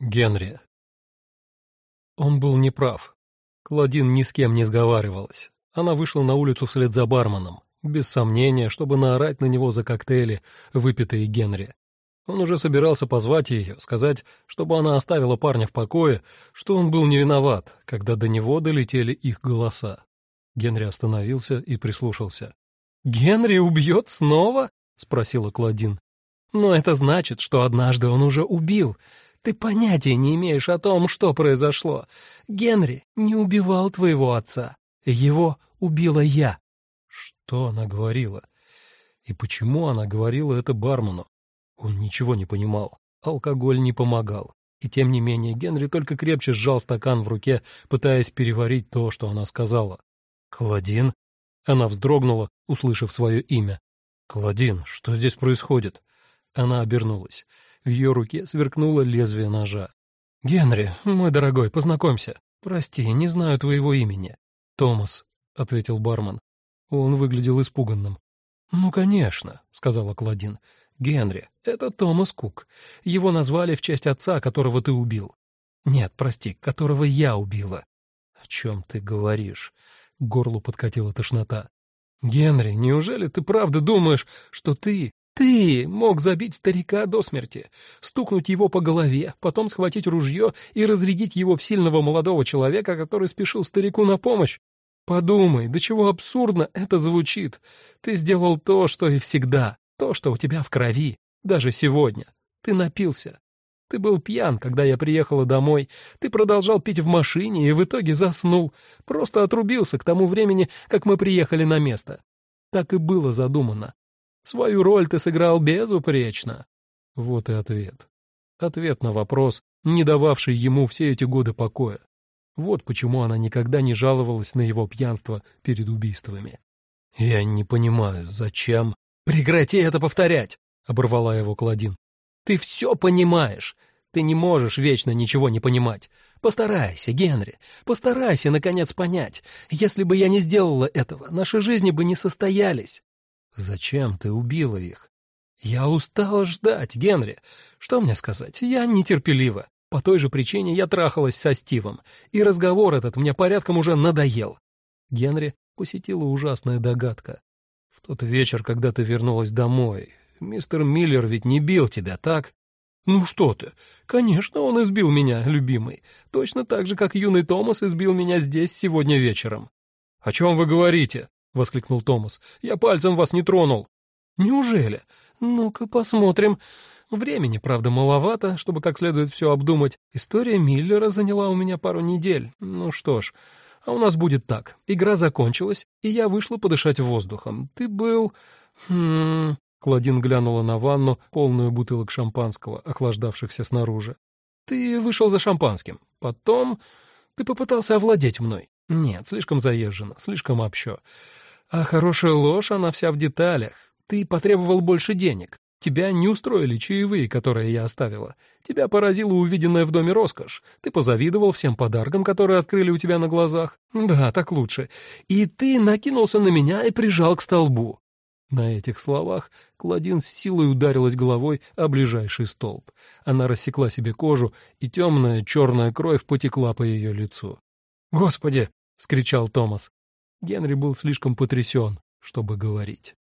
Генри. Он был неправ. Клодин ни с кем не сговаривалась. Она вышла на улицу вслед за барменом, без сомнения, чтобы наорать на него за коктейли, выпитые Генри. Он уже собирался позвать ее, сказать, чтобы она оставила парня в покое, что он был не виноват, когда до него долетели их голоса. Генри остановился и прислушался. «Генри убьет снова?» — спросила Клодин. «Но это значит, что однажды он уже убил. Ты понятия не имеешь о том, что произошло. Генри не убивал твоего отца. Его убила я». Что она говорила? И почему она говорила это бармену? Он ничего не понимал. Алкоголь не помогал. И тем не менее Генри только крепче сжал стакан в руке, пытаясь переварить то, что она сказала. «Клодин?» Она вздрогнула, услышав свое имя. «Клодин, что здесь происходит?» Она обернулась. В ее руке сверкнуло лезвие ножа. «Генри, мой дорогой, познакомься. Прости, не знаю твоего имени». «Томас», — ответил бармен. Он выглядел испуганным. «Ну, конечно», — сказала Клодин. «Генри, это Томас Кук. Его назвали в честь отца, которого ты убил. Нет, прости, которого я убила». «О чем ты говоришь?» Горлу подкатила тошнота. «Генри, неужели ты правда думаешь, что ты ты мог забить старика до смерти, стукнуть его по голове, потом схватить ружье и разрядить его в сильного молодого человека, который спешил старику на помощь? Подумай, до чего абсурдно это звучит. Ты сделал то, что и всегда, то, что у тебя в крови, даже сегодня. Ты напился. Ты был пьян, когда я приехала домой. Ты продолжал пить в машине и в итоге заснул. Просто отрубился к тому времени, как мы приехали на место. Так и было задумано. Свою роль ты сыграл безупречно. Вот и ответ. Ответ на вопрос, не дававший ему все эти годы покоя. Вот почему она никогда не жаловалась на его пьянство перед убийствами. «Я не понимаю, зачем...» «Прекрати это повторять!» — оборвала его Клодин. «Ты все понимаешь. Ты не можешь вечно ничего не понимать. Постарайся, Генри, постарайся, наконец, понять. Если бы я не сделала этого, наши жизни бы не состоялись. Зачем ты убила их? Я устала ждать, Генри. Что мне сказать? Я нетерпелива. По той же причине я трахалась со Стивом, и разговор этот мне порядком уже надоел. Генри посетила ужасная догадка. В тот вечер, когда ты вернулась домой, мистер Миллер ведь не бил тебя, так? Ну что ты? Конечно, он избил меня, любимый. Точно так же, как юный Томас избил меня здесь сегодня вечером. О чем вы говорите? — воскликнул Томас. «Я пальцем вас не тронул». «Неужели? Ну-ка посмотрим. Времени, правда, маловато, чтобы как следует все обдумать. История Миллера заняла у меня пару недель. Ну что ж, а у нас будет так. Игра закончилась, и я вышла подышать воздухом. Ты был... Хм... Клодин глянула на ванну, полную бутылок шампанского, охлаждавшихся снаружи. «Ты вышел за шампанским. Потом ты попытался овладеть мной. Нет, слишком заезжено, слишком общо. А хорошая ложь, она вся в деталях. Ты потребовал больше денег. Тебя не устроили чаевые, которые я оставила. Тебя поразила увиденная в доме роскошь. Ты позавидовал всем подаркам, которые открыли у тебя на глазах. Да, так лучше. И ты накинулся на меня и прижал к столбу. На этих словах Кладин с силой ударилась головой о ближайший столб. Она рассекла себе кожу, и темная черная кровь потекла по ее лицу. «Господи!» — скричал Томас. Генри был слишком потрясен, чтобы говорить.